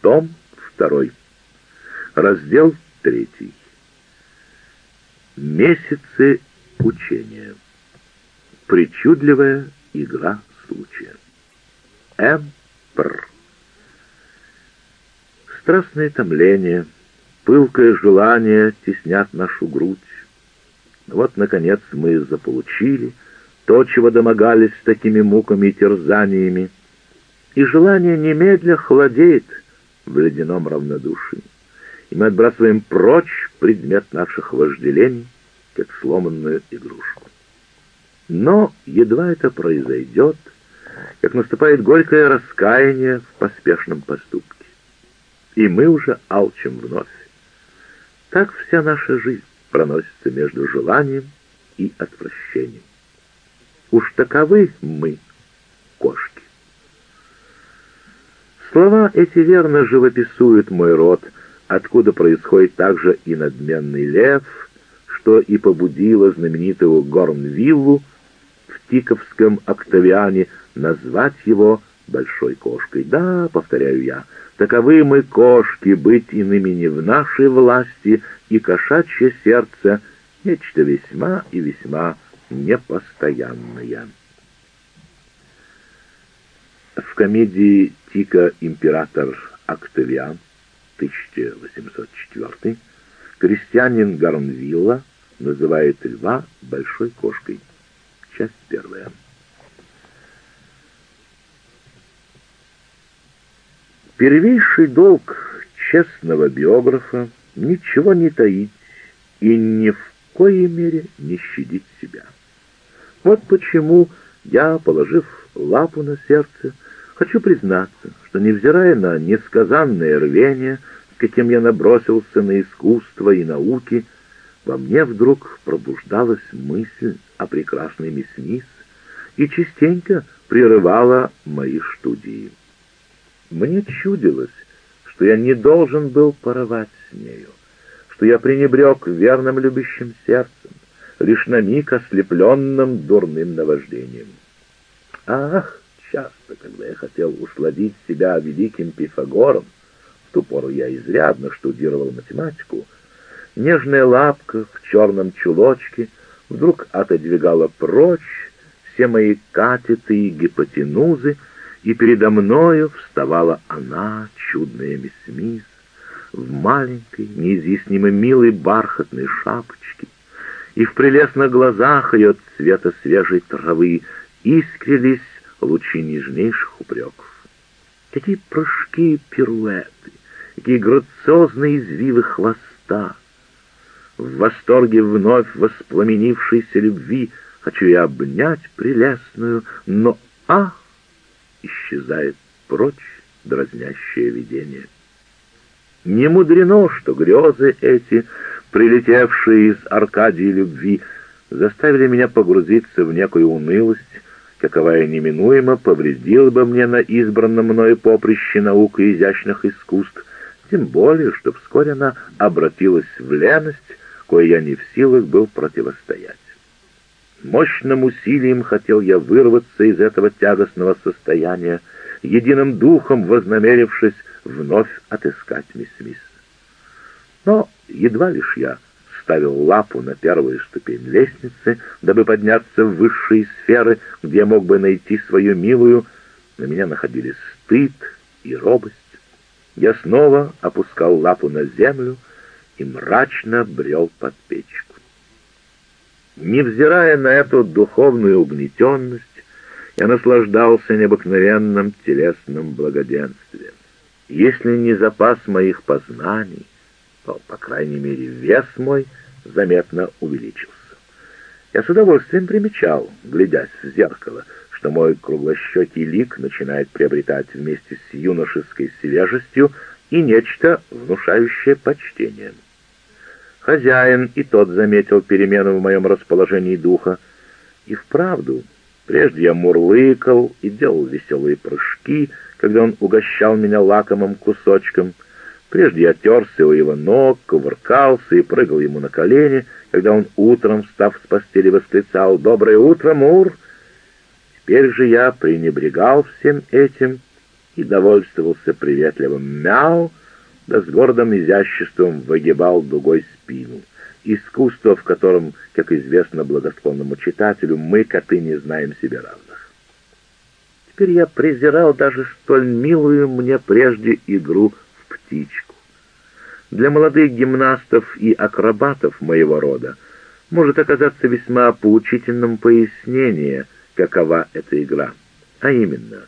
Том 2. Раздел 3. Месяцы учения. Причудливая игра случая. М. Пр. Страстное томление, пылкое желание теснят нашу грудь. Вот, наконец, мы заполучили то, чего домогались такими муками и терзаниями, и желание немедля холодеет в ледяном равнодушии, и мы отбрасываем прочь предмет наших вожделений, как сломанную игрушку. Но едва это произойдет, как наступает горькое раскаяние в поспешном поступке, и мы уже алчим вновь. Так вся наша жизнь проносится между желанием и отвращением. Уж таковы мы, кошки. Слова эти верно живописуют мой род, откуда происходит также и надменный лев, что и побудило знаменитого Горнвиллу в Тиковском Октавиане назвать его большой кошкой. Да, повторяю я, таковы мы кошки, быть иными не в нашей власти, и кошачье сердце — нечто весьма и весьма непостоянное. В комедии «Тика император Октавиан» 1804 крестьянин Гарнвилла называет льва большой кошкой. Часть первая. Первейший долг честного биографа — ничего не таить и ни в коей мере не щадить себя. Вот почему я, положив лапу на сердце, хочу признаться, что, невзирая на несказанное рвение, с каким я набросился на искусство и науки, во мне вдруг пробуждалась мысль о прекрасной мисс и частенько прерывала мои студии. Мне чудилось, что я не должен был порывать с нею, что я пренебрег верным любящим сердцем, лишь на миг ослепленным дурным наваждением. Ах, часто, когда я хотел усладить себя великим Пифагором, в ту пору я изрядно штудировал математику, нежная лапка в черном чулочке вдруг отодвигала прочь все мои катеты и гипотенузы, и передо мною вставала она, чудная мисс Мисс, в маленькой, неизъяснимо милой бархатной шапочке, и в прелестных глазах ее цвета свежей травы искрились лучи нежнейших упреков. Какие прыжки и пируэты, какие грациозные извивы хвоста! В восторге вновь воспламенившейся любви хочу я обнять прелестную, но, ах, исчезает прочь дразнящее видение. Не мудрено, что грезы эти, прилетевшие из Аркадии любви, заставили меня погрузиться в некую унылость, каковая неминуемо повредила бы мне на избранном мною поприще наук и изящных искусств, тем более, что вскоре она обратилась в леность, кое я не в силах был противостоять. Мощным усилием хотел я вырваться из этого тягостного состояния, единым духом вознамерившись вновь отыскать мисс Мисс. Но едва лишь я ставил лапу на первую ступень лестницы, дабы подняться в высшие сферы, где мог бы найти свою милую, на меня находились стыд и робость. Я снова опускал лапу на землю и мрачно брел под печку. Невзирая на эту духовную угнетенность, я наслаждался необыкновенным телесным благоденствием. Если не запас моих познаний, то, по крайней мере, вес мой заметно увеличился. Я с удовольствием примечал, глядясь в зеркало, что мой круглощекий лик начинает приобретать вместе с юношеской свежестью и нечто, внушающее почтение. Хозяин и тот заметил перемену в моем расположении духа. И вправду, прежде я мурлыкал и делал веселые прыжки, когда он угощал меня лакомым кусочком. Прежде я терся у его ног, кувыркался и прыгал ему на колени, когда он утром, встав с постели, восклицал «Доброе утро, Мур!» Теперь же я пренебрегал всем этим и довольствовался приветливым мяу, да с гордым изяществом выгибал дугой спину. Искусство, в котором, как известно благосклонному читателю, мы, коты, не знаем себе равных. Теперь я презирал даже столь милую мне прежде игру птичку. Для молодых гимнастов и акробатов моего рода может оказаться весьма поучительным пояснение, какова эта игра. А именно,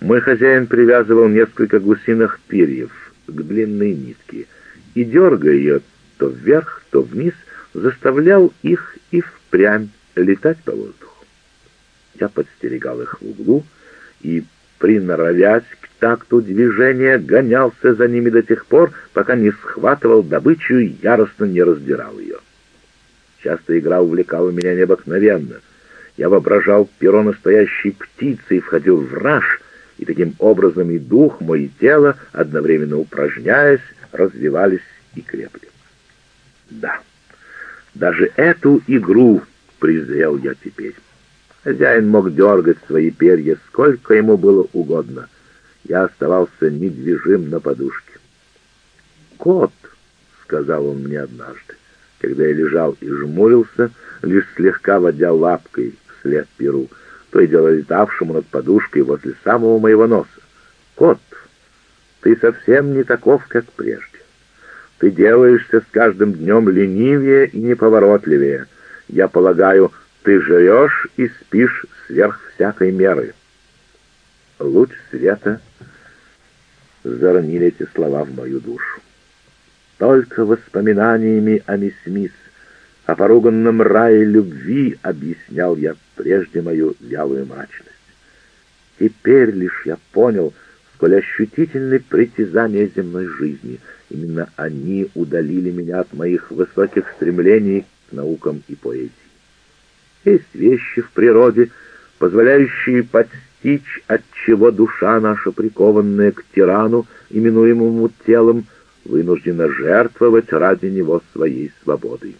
мой хозяин привязывал несколько гусиных перьев к длинной нитке и, дергая ее то вверх, то вниз, заставлял их и впрямь летать по воздуху. Я подстерегал их в углу и, приноровясь к такту движения, гонялся за ними до тех пор, пока не схватывал добычу и яростно не раздирал ее. Часто игра увлекала меня необыкновенно. Я воображал перо настоящей птицы и входил в раж, и таким образом и дух мой, и тело, одновременно упражняясь, развивались и крепли. Да, даже эту игру презрел я теперь. Хозяин мог дергать свои перья, сколько ему было угодно. Я оставался недвижим на подушке. «Кот», — сказал он мне однажды, когда я лежал и жмурился, лишь слегка водя лапкой вслед перу, то и дело летавшему над подушкой возле самого моего носа. «Кот, ты совсем не таков, как прежде. Ты делаешься с каждым днем ленивее и неповоротливее. Я полагаю, ты жрешь и спишь сверх всякой меры». Луч света заронили эти слова в мою душу. Только воспоминаниями о мисс Мисс, о поруганном рае любви объяснял я прежде мою вялую мрачность. Теперь лишь я понял, сколь ощутительны притязания земной жизни. Именно они удалили меня от моих высоких стремлений к наукам и поэзии. Есть вещи в природе, позволяющие подстичь, от чего душа наша, прикованная к тирану, именуемому телом, вынуждена жертвовать ради него своей свободой.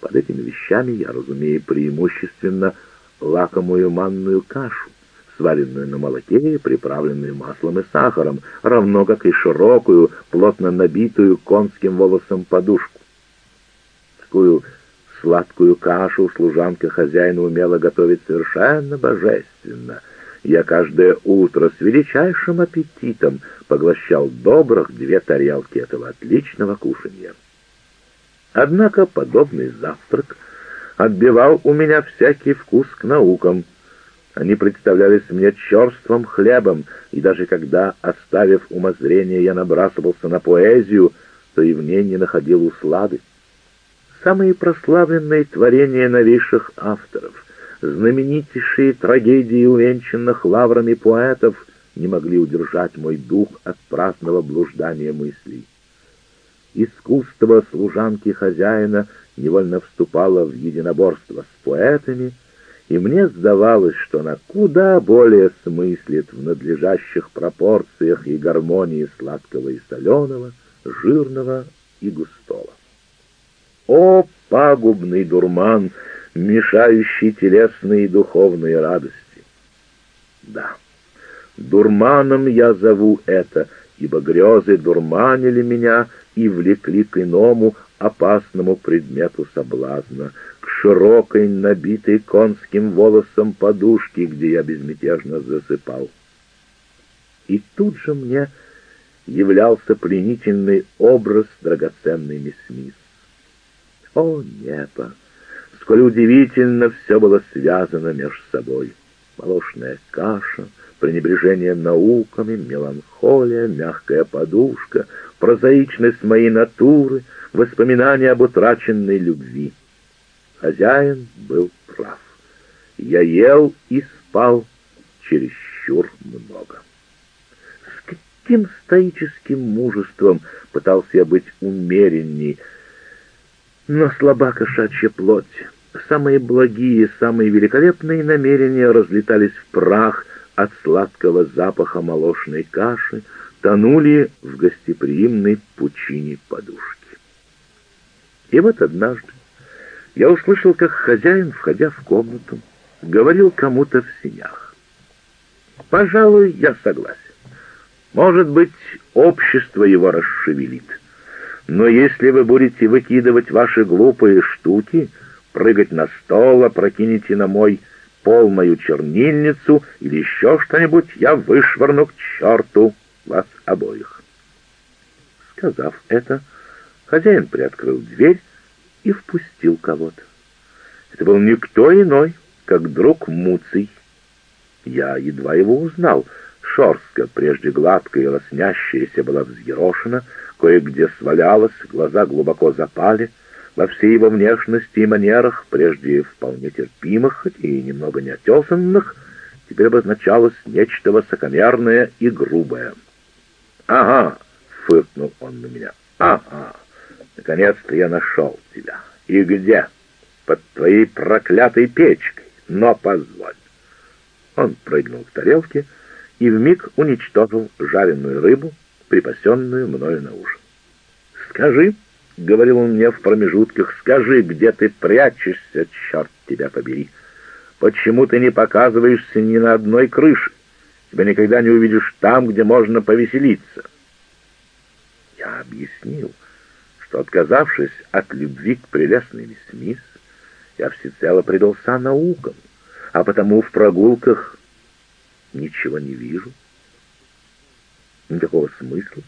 Под этими вещами я разумею преимущественно лакомую манную кашу, сваренную на молоке, приправленную маслом и сахаром, равно как и широкую, плотно набитую конским волосом подушку. Такую сладкую кашу служанка хозяина умела готовить совершенно божественно — я каждое утро с величайшим аппетитом поглощал добрых две тарелки этого отличного кушанья. Однако подобный завтрак отбивал у меня всякий вкус к наукам. Они представлялись мне черствым хлебом, и даже когда, оставив умозрение, я набрасывался на поэзию, то и в ней не находил услады. Самые прославленные творения новейших авторов — знаменитейшие трагедии увенчанных лаврами поэтов не могли удержать мой дух от праздного блуждания мыслей. Искусство служанки хозяина невольно вступало в единоборство с поэтами, и мне сдавалось, что она куда более смыслит в надлежащих пропорциях и гармонии сладкого и соленого, жирного и густого. О, пагубный дурман, мешающий телесные и духовные радости! Да, дурманом я зову это, ибо грезы дурманили меня и влекли к иному опасному предмету соблазна, к широкой, набитой конским волосом подушке, где я безмятежно засыпал. И тут же мне являлся пленительный образ драгоценной мисс Мисс. О, небо! Сколь удивительно все было связано между собой. Молочная каша, пренебрежение науками, меланхолия, мягкая подушка, прозаичность моей натуры, воспоминания об утраченной любви. Хозяин был прав. Я ел и спал чересчур много. С каким стоическим мужеством пытался я быть умеренней, но слаба кошачья плоть. Самые благие, самые великолепные намерения разлетались в прах от сладкого запаха молочной каши, тонули в гостеприимной пучине подушки. И вот однажды я услышал, как хозяин, входя в комнату, говорил кому-то в синях. «Пожалуй, я согласен. Может быть, общество его расшевелит. Но если вы будете выкидывать ваши глупые штуки, прыгать на стол, опрокинете на мой пол мою чернильницу или еще что-нибудь, я вышвырну к черту вас обоих. Сказав это, хозяин приоткрыл дверь и впустил кого-то. Это был никто иной, как друг Муций. Я едва его узнал. Шорстка, прежде гладкая и лоснящаяся, была взъерошена, кое-где свалялась, глаза глубоко запали. Во всей его внешности и манерах, прежде вполне терпимых и немного неотесанных, теперь обозначалось нечто высокомерное и грубое. «Ага!» — фыркнул он на меня. «Ага! Наконец-то я нашел тебя. И где?» «Под твоей проклятой печкой. Но позволь!» Он прыгнул к тарелке и вмиг уничтожил жареную рыбу, припасенную мною на ужин. «Скажи!» — говорил он мне в промежутках, — «скажи, где ты прячешься, черт тебя побери! Почему ты не показываешься ни на одной крыше? Тебя никогда не увидишь там, где можно повеселиться». Я объяснил, что, отказавшись от любви к прелестной мисс я всецело предался наукам, а потому в прогулках ничего не вижу, никакого смысла.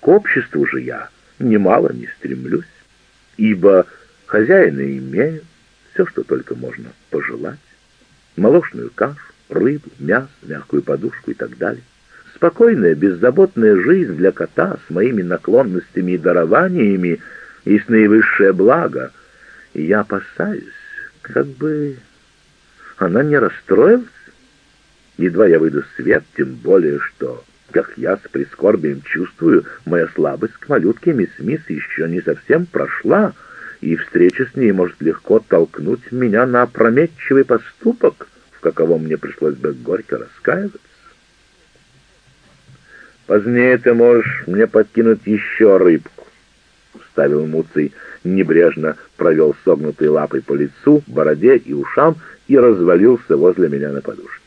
К обществу же я немало не стремлюсь, ибо хозяина имею все, что только можно пожелать, молочную кашу, рыбу, мясо, мягкую подушку и так далее. Спокойная, беззаботная жизнь для кота с моими наклонностями и дарованиями есть наивысшее благо, и я опасаюсь, как бы она не расстроилась. Едва я выйду в свет, тем более, что, как я с прискорбием чувствую, моя слабость к малютке мисс Смис еще не совсем прошла, и встреча с ней может легко толкнуть меня на опрометчивый поступок, в каковом мне пришлось бы горько раскаиваться. Позднее ты можешь мне подкинуть еще рыбку, — вставил Муций, небрежно провел согнутой лапой по лицу, бороде и ушам и развалился возле меня на подушке.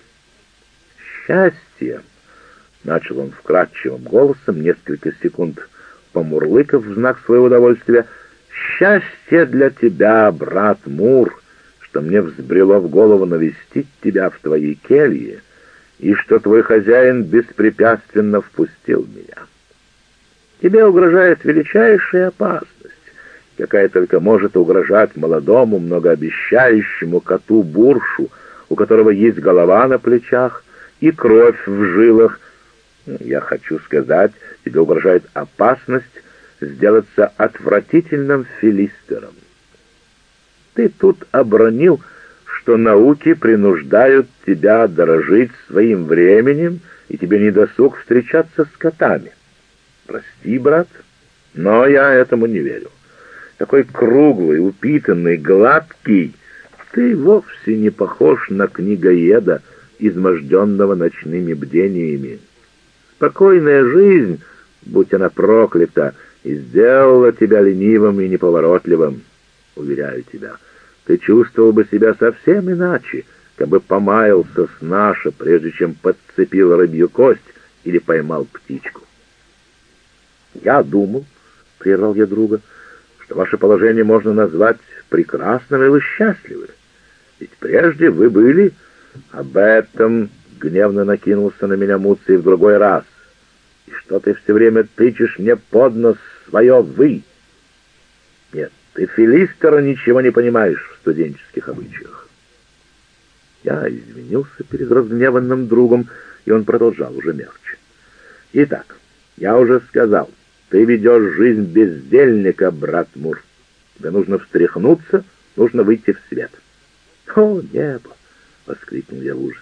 «Счастье!» — начал он вкрадчивым голосом, несколько секунд помурлыков в знак своего удовольствия. «Счастье для тебя, брат Мур, что мне взбрело в голову навестить тебя в твоей келье, и что твой хозяин беспрепятственно впустил меня. Тебе угрожает величайшая опасность, какая только может угрожать молодому, многообещающему коту-буршу, у которого есть голова на плечах и кровь в жилах. Я хочу сказать, тебе угрожает опасность сделаться отвратительным филистером. Ты тут обронил, что науки принуждают тебя дорожить своим временем, и тебе не досуг встречаться с котами. Прости, брат, но я этому не верю такой круглый, упитанный, гладкий, ты вовсе не похож на книгоеда, изможденного ночными бдениями. Спокойная жизнь, будь она проклята, и сделала тебя ленивым и неповоротливым. Уверяю тебя, ты чувствовал бы себя совсем иначе, как бы помаялся с наша, прежде чем подцепил рыбью кость или поймал птичку. Я думал, — прервал я друга, — что ваше положение можно назвать прекрасным, и вы счастливы. Ведь прежде вы были... Об этом гневно накинулся на меня Муций в другой раз. И что ты все время тычешь мне под нос свое «вы»? Нет, ты, Филистера, ничего не понимаешь в студенческих обычаях. Я извинился перед разгневанным другом, и он продолжал уже мягче. Итак, я уже сказал, — ты ведешь жизнь бездельника, брат Мур. Тебе нужно встряхнуться, нужно выйти в свет. О, небо! — воскликнул я в ужасе.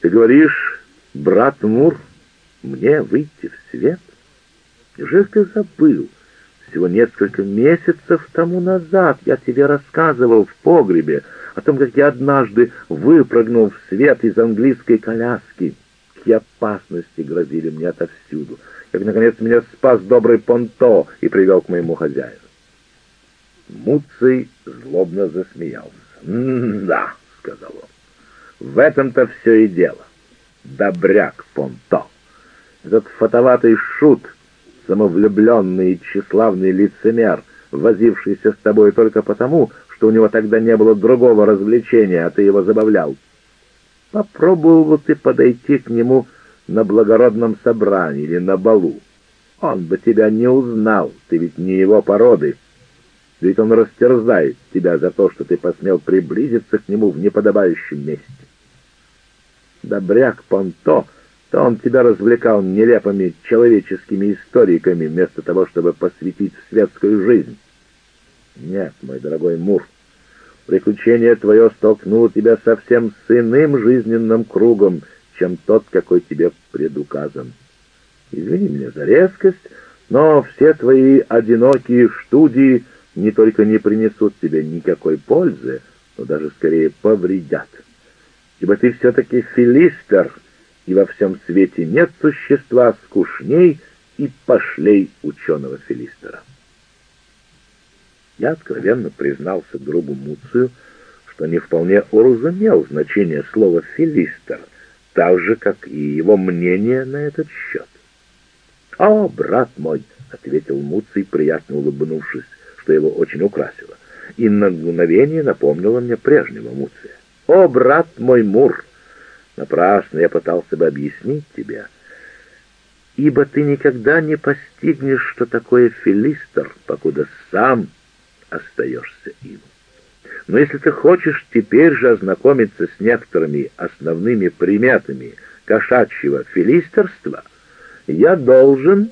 Ты говоришь, брат Мур, мне выйти в свет? Неужели ты забыл? Всего несколько месяцев тому назад я тебе рассказывал в погребе о том, как я однажды выпрыгнул в свет из английской коляски. Какие опасности грозили мне отовсюду как, наконец, меня спас добрый Понто и привел к моему хозяину. Муций злобно засмеялся. «Да», — сказал он, — «в этом-то все и дело. Добряк Понто. этот фотоватый шут, самовлюбленный и тщеславный лицемер, возившийся с тобой только потому, что у него тогда не было другого развлечения, а ты его забавлял. Попробовал бы ты подойти к нему на благородном собрании или на балу. Он бы тебя не узнал, ты ведь не его породы. Ведь он растерзает тебя за то, что ты посмел приблизиться к нему в неподобающем месте. Добряк Понто, то он тебя развлекал нелепыми человеческими историками, вместо того, чтобы посвятить светскую жизнь. Нет, мой дорогой Мур, приключение твое столкнуло тебя совсем с иным жизненным кругом, чем тот, какой тебе предуказан. Извини меня за резкость, но все твои одинокие студии не только не принесут тебе никакой пользы, но даже скорее повредят. Ибо ты все-таки филистер, и во всем свете нет существа скучней и пошлей ученого филистера. Я откровенно признался другу Муцию, что не вполне уразумел значение слова «филистер», так же, как и его мнение на этот счет. «О, брат мой!» — ответил Муций, приятно улыбнувшись, что его очень украсило, и на мгновение напомнило мне прежнего Муция. «О, брат мой Мур! Напрасно я пытался бы объяснить тебе, ибо ты никогда не постигнешь, что такое филистер, покуда сам остаешься им. Но если ты хочешь теперь же ознакомиться с некоторыми основными приметами кошачьего филистерства, я должен